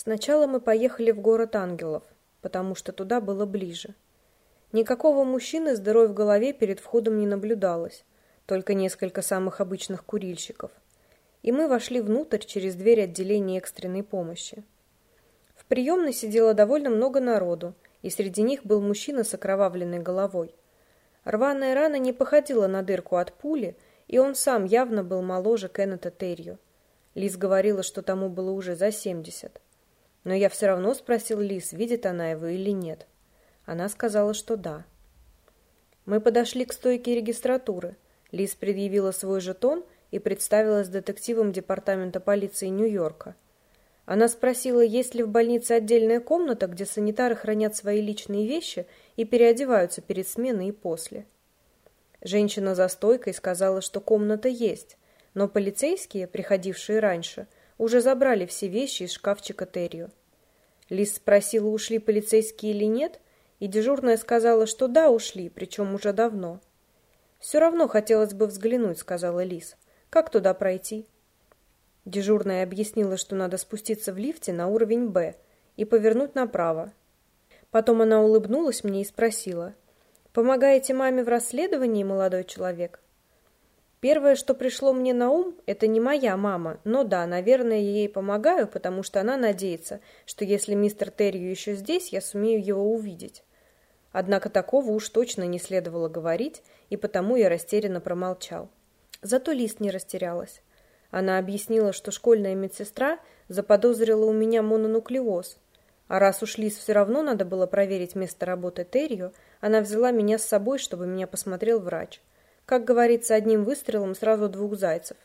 Сначала мы поехали в город ангелов, потому что туда было ближе. Никакого мужчины с дырой в голове перед входом не наблюдалось, только несколько самых обычных курильщиков. И мы вошли внутрь через дверь отделения экстренной помощи. В приемной сидело довольно много народу, и среди них был мужчина с окровавленной головой. Рваная рана не походила на дырку от пули, и он сам явно был моложе Кеннета Терью. Лиз говорила, что тому было уже за семьдесят. Но я все равно спросил Лиз, видит она его или нет. Она сказала, что да. Мы подошли к стойке регистратуры. Лиз предъявила свой жетон и представилась детективом департамента полиции Нью-Йорка. Она спросила, есть ли в больнице отдельная комната, где санитары хранят свои личные вещи и переодеваются перед сменой и после. Женщина за стойкой сказала, что комната есть, но полицейские, приходившие раньше, уже забрали все вещи из шкафчика Террио. Лиз спросила, ушли полицейские или нет, и дежурная сказала, что да, ушли, причем уже давно. «Все равно хотелось бы взглянуть», — сказала Лиз. «Как туда пройти?» Дежурная объяснила, что надо спуститься в лифте на уровень «Б» и повернуть направо. Потом она улыбнулась мне и спросила. «Помогаете маме в расследовании, молодой человек?» Первое, что пришло мне на ум, это не моя мама, но да, наверное, я ей помогаю, потому что она надеется, что если мистер Террию еще здесь, я сумею его увидеть. Однако такого уж точно не следовало говорить, и потому я растерянно промолчал. Зато Лист не растерялась. Она объяснила, что школьная медсестра заподозрила у меня мононуклеоз, а раз уж Лиз все равно надо было проверить место работы Террию, она взяла меня с собой, чтобы меня посмотрел врач. Как говорится, одним выстрелом сразу двух зайцев.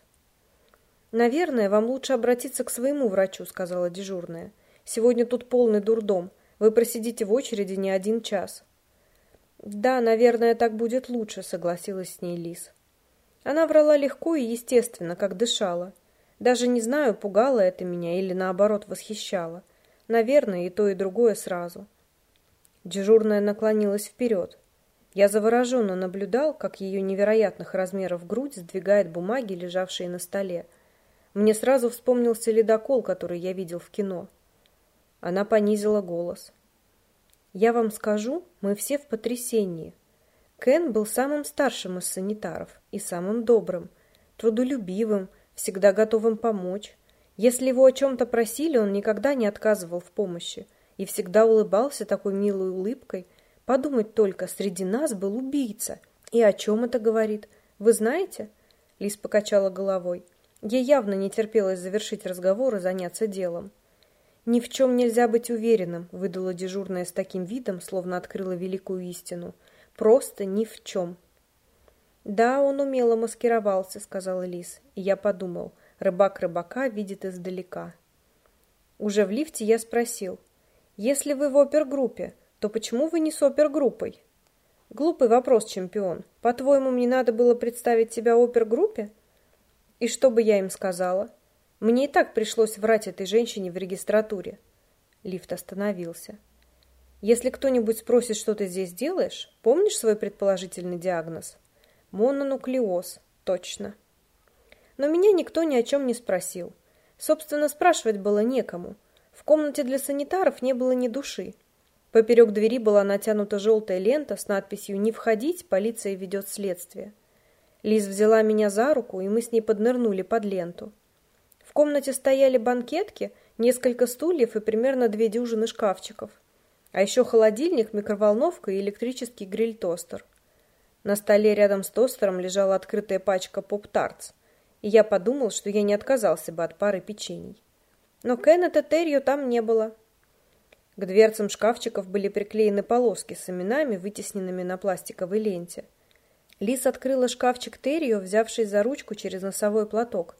«Наверное, вам лучше обратиться к своему врачу», — сказала дежурная. «Сегодня тут полный дурдом. Вы просидите в очереди не один час». «Да, наверное, так будет лучше», — согласилась с ней Лис. Она врала легко и естественно, как дышала. Даже не знаю, пугало это меня или, наоборот, восхищало. Наверное, и то, и другое сразу. Дежурная наклонилась вперед. Я завороженно наблюдал, как ее невероятных размеров грудь сдвигает бумаги, лежавшие на столе. Мне сразу вспомнился ледокол, который я видел в кино. Она понизила голос. «Я вам скажу, мы все в потрясении. Кен был самым старшим из санитаров и самым добрым, трудолюбивым, всегда готовым помочь. Если его о чем-то просили, он никогда не отказывал в помощи и всегда улыбался такой милой улыбкой, Подумать только, среди нас был убийца. И о чем это говорит? Вы знаете? Лис покачала головой. Ей явно не терпелось завершить разговор и заняться делом. «Ни в чем нельзя быть уверенным», — выдала дежурная с таким видом, словно открыла великую истину. «Просто ни в чем». «Да, он умело маскировался», — сказала Лис. И я подумал, рыбак рыбака видит издалека. Уже в лифте я спросил. «Если вы в опергруппе, то почему вы не с опергруппой? Глупый вопрос, чемпион. По-твоему, мне надо было представить тебя опергруппе? И что бы я им сказала? Мне и так пришлось врать этой женщине в регистратуре. Лифт остановился. Если кто-нибудь спросит, что ты здесь делаешь, помнишь свой предположительный диагноз? Мононуклеоз. Точно. Но меня никто ни о чем не спросил. Собственно, спрашивать было некому. В комнате для санитаров не было ни души. Поперек двери была натянута желтая лента с надписью «Не входить, полиция ведет следствие». Лиз взяла меня за руку, и мы с ней поднырнули под ленту. В комнате стояли банкетки, несколько стульев и примерно две дюжины шкафчиков. А еще холодильник, микроволновка и электрический гриль-тостер. На столе рядом с тостером лежала открытая пачка поп-тартс, и я подумал, что я не отказался бы от пары печений. Но Кеннета Террио там не было. К дверцам шкафчиков были приклеены полоски с именами, вытесненными на пластиковой ленте. Лис открыла шкафчик Террио, взявшись за ручку через носовой платок,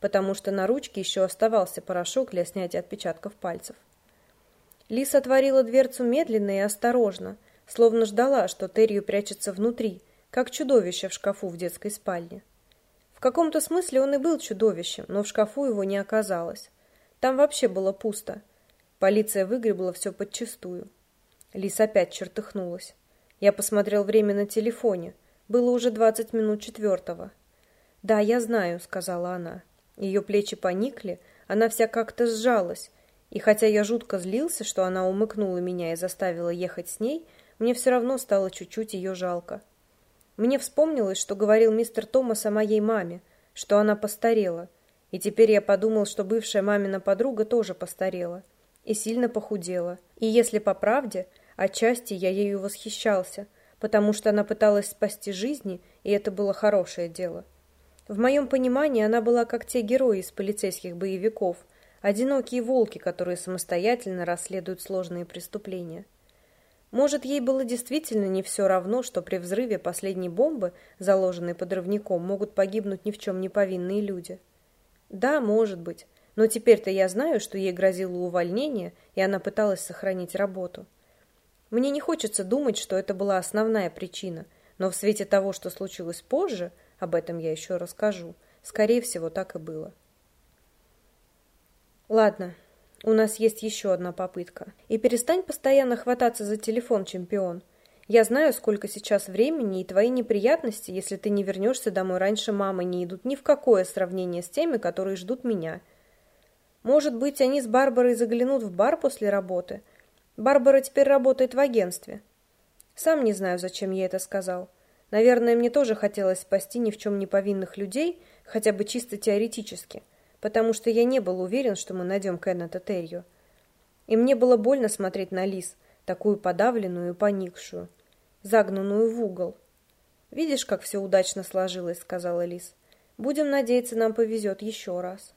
потому что на ручке еще оставался порошок для снятия отпечатков пальцев. Лис отворила дверцу медленно и осторожно, словно ждала, что Террио прячется внутри, как чудовище в шкафу в детской спальне. В каком-то смысле он и был чудовищем, но в шкафу его не оказалось. Там вообще было пусто. Полиция выгребла все подчистую. Лис опять чертыхнулась. Я посмотрел время на телефоне. Было уже двадцать минут четвертого. «Да, я знаю», — сказала она. Ее плечи поникли, она вся как-то сжалась, И хотя я жутко злился, что она умыкнула меня и заставила ехать с ней, мне все равно стало чуть-чуть ее жалко. Мне вспомнилось, что говорил мистер Томас о моей маме, что она постарела, и теперь я подумал, что бывшая мамина подруга тоже постарела и сильно похудела. И если по правде, отчасти я ею восхищался, потому что она пыталась спасти жизни, и это было хорошее дело. В моем понимании она была как те герои из полицейских боевиков, одинокие волки, которые самостоятельно расследуют сложные преступления. Может, ей было действительно не все равно, что при взрыве последней бомбы, заложенной подрывником, могут погибнуть ни в чем не повинные люди. Да, может быть, но теперь-то я знаю, что ей грозило увольнение, и она пыталась сохранить работу. Мне не хочется думать, что это была основная причина, но в свете того, что случилось позже – об этом я еще расскажу. Скорее всего, так и было. Ладно, у нас есть еще одна попытка. И перестань постоянно хвататься за телефон, чемпион. Я знаю, сколько сейчас времени, и твои неприятности, если ты не вернешься домой раньше мамы, не идут ни в какое сравнение с теми, которые ждут меня. Может быть, они с Барбарой заглянут в бар после работы? Барбара теперь работает в агентстве. Сам не знаю, зачем я это сказал. Наверное, мне тоже хотелось спасти ни в чем не повинных людей, хотя бы чисто теоретически, потому что я не был уверен, что мы найдем Кеннета Терью. И мне было больно смотреть на Лис, такую подавленную и поникшую, загнанную в угол. «Видишь, как все удачно сложилось», — сказала Лис. «Будем надеяться, нам повезет еще раз».